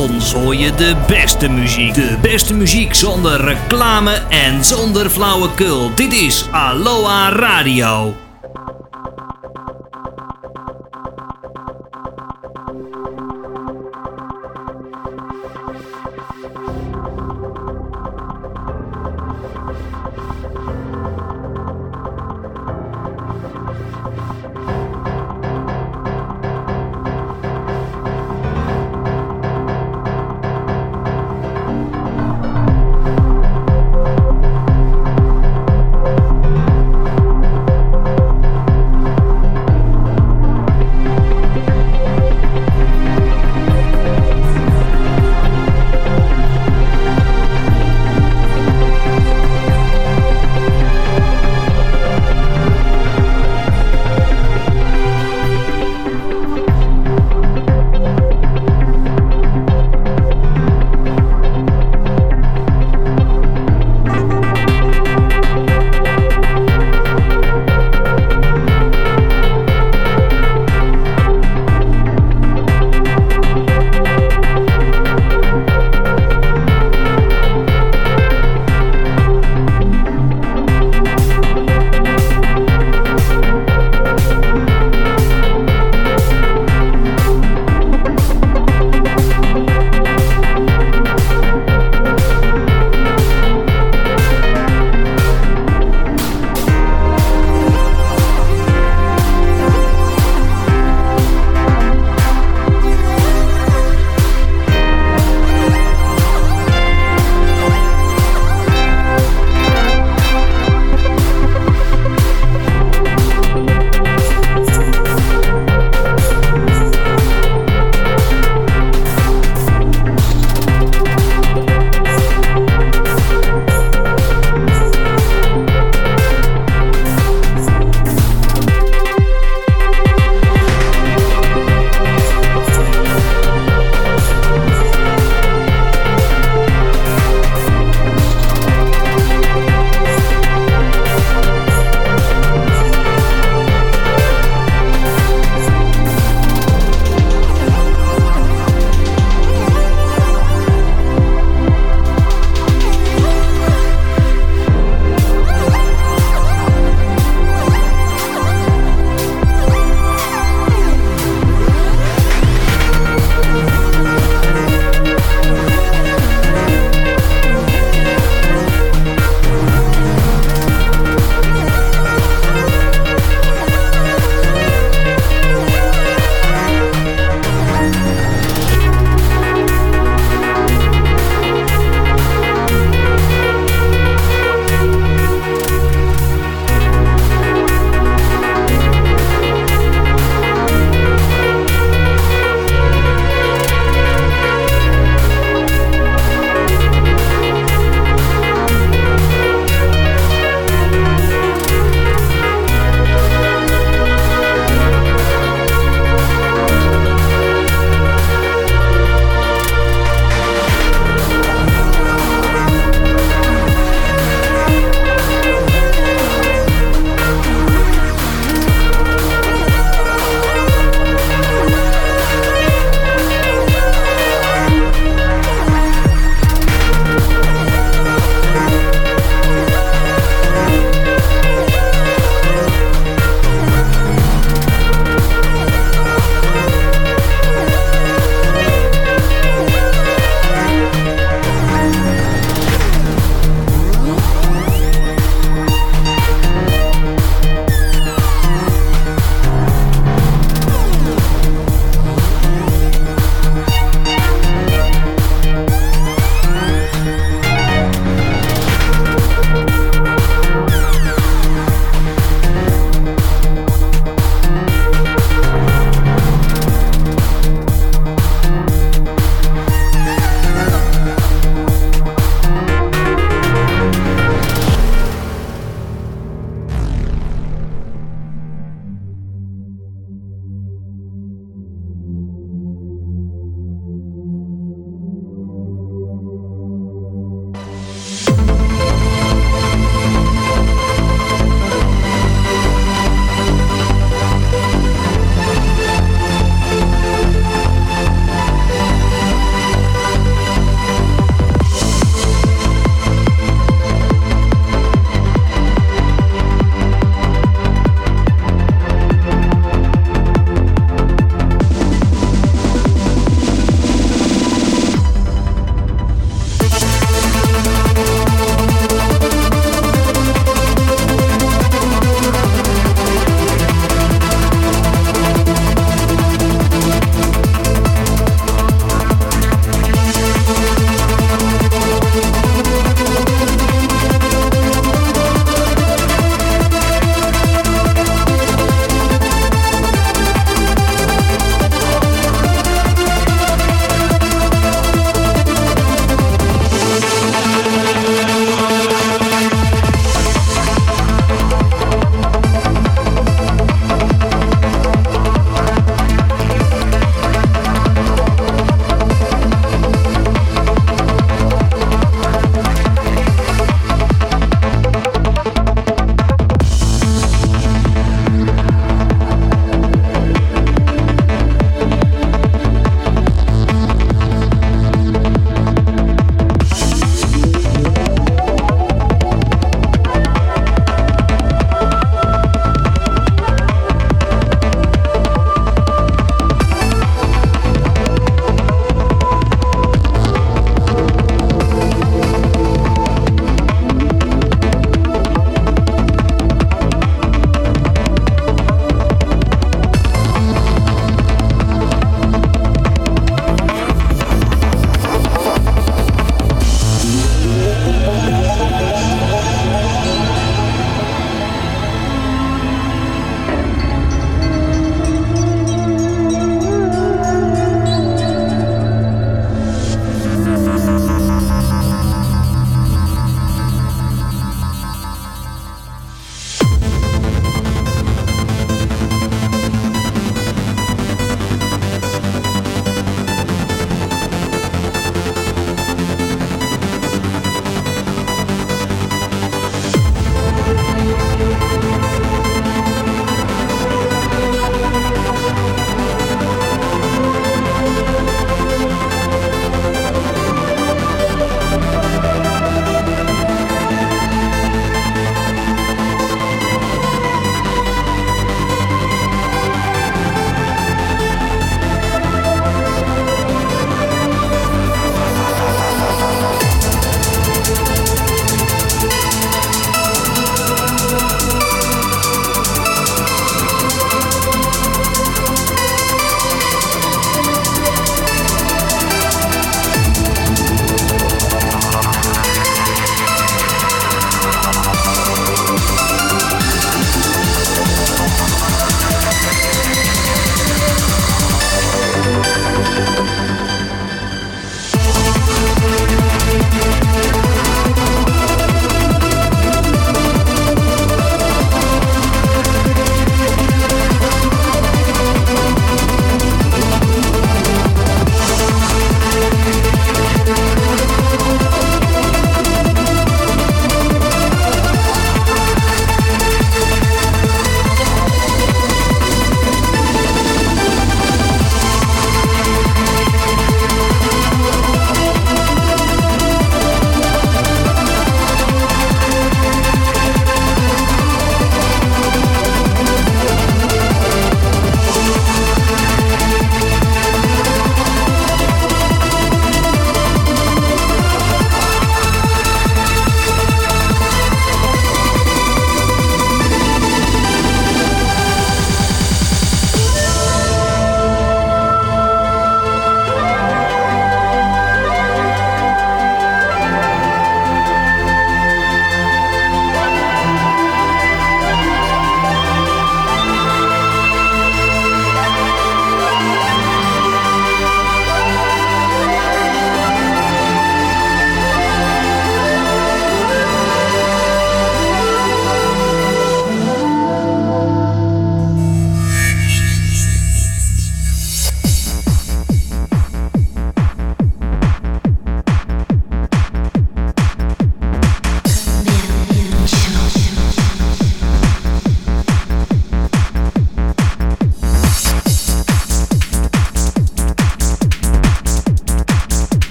ons hoor je de beste muziek. De beste muziek zonder reclame en zonder flauwekul. Dit is Aloha Radio.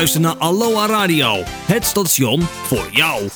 Je luistert naar Aloha Radio, het station voor jou.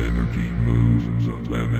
energy moves 11.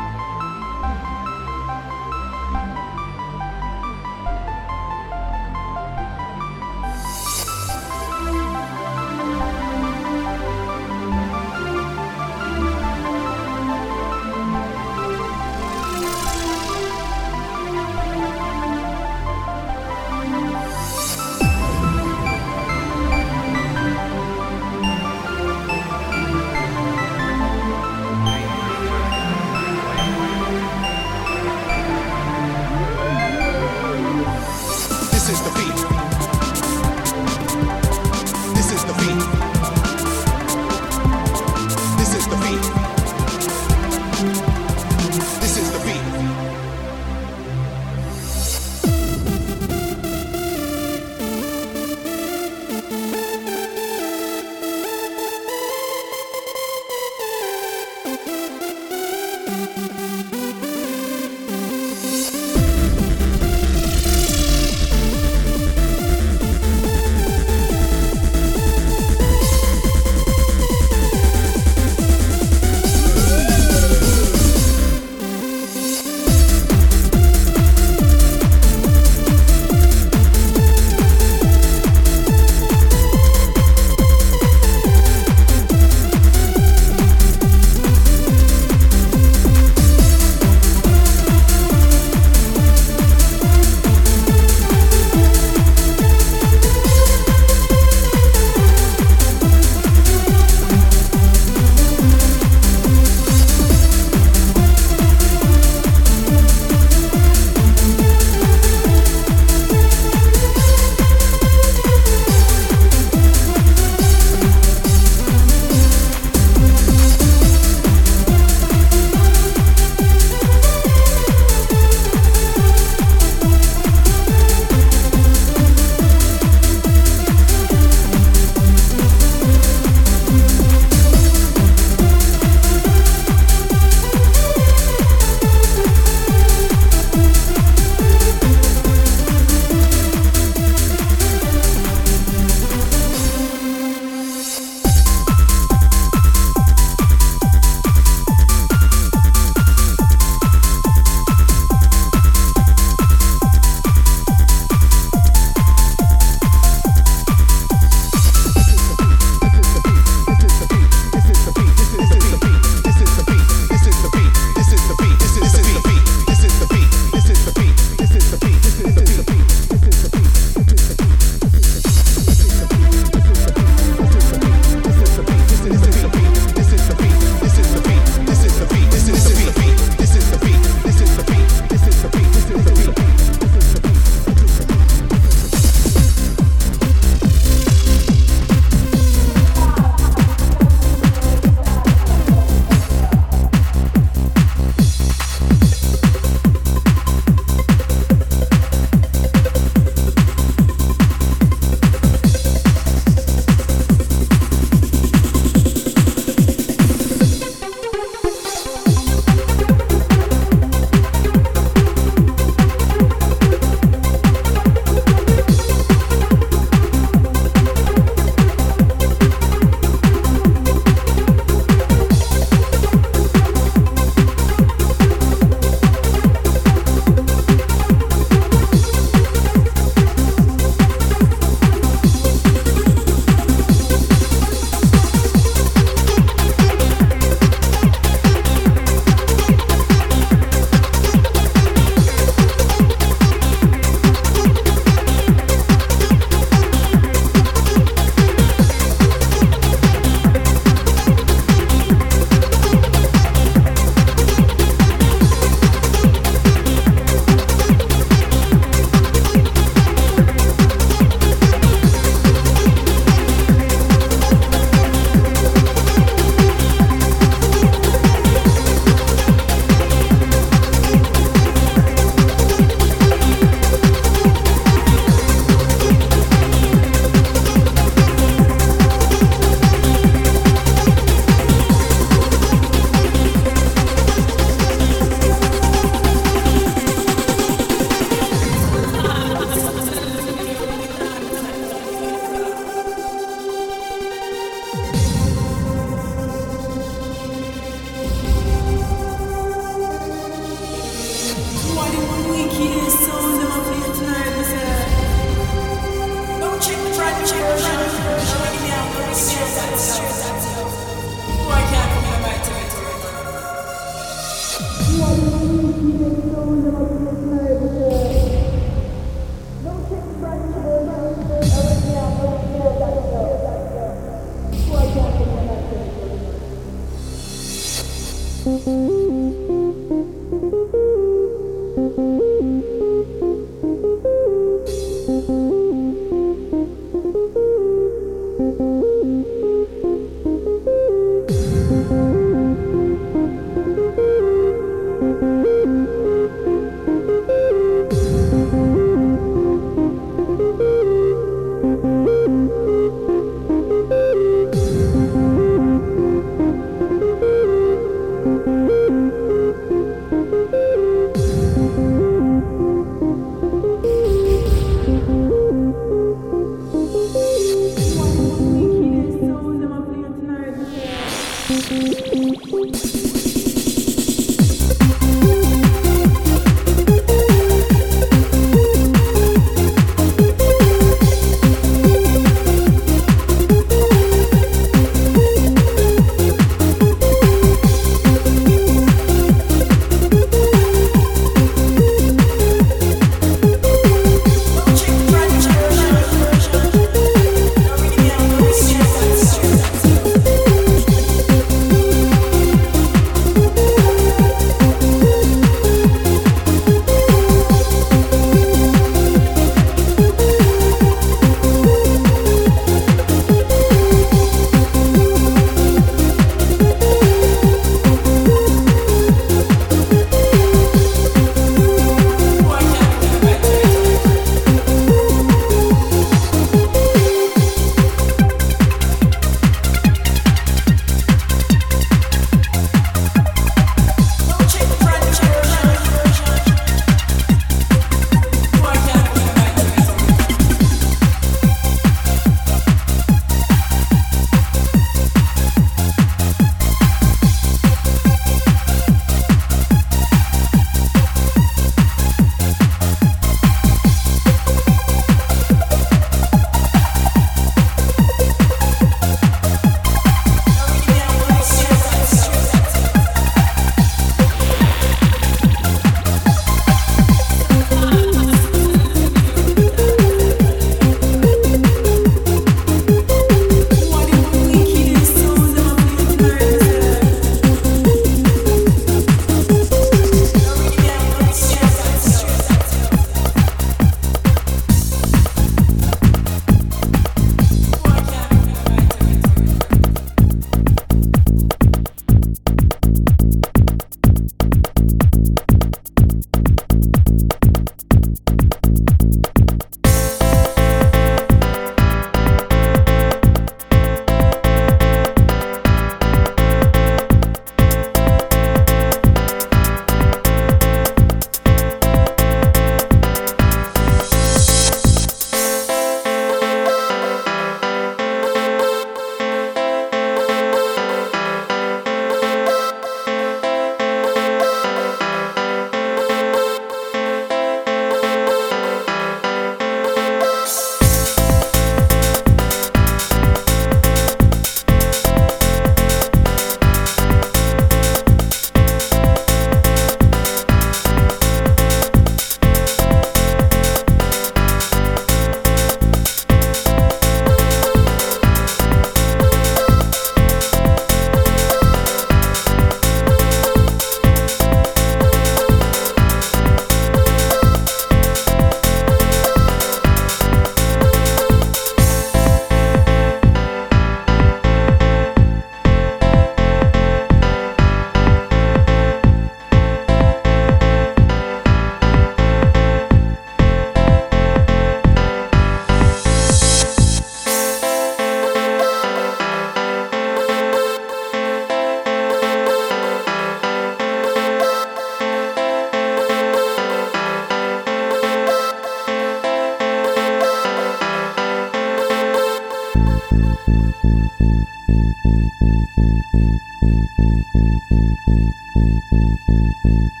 you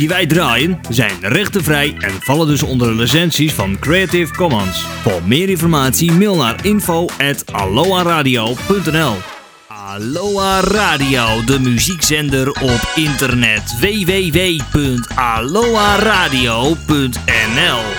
die wij draaien zijn rechtenvrij en vallen dus onder de licenties van Creative Commons. Voor meer informatie mail naar info@aloha-radio.nl. Aloha Radio, de muziekzender op internet www.aloha-radio.nl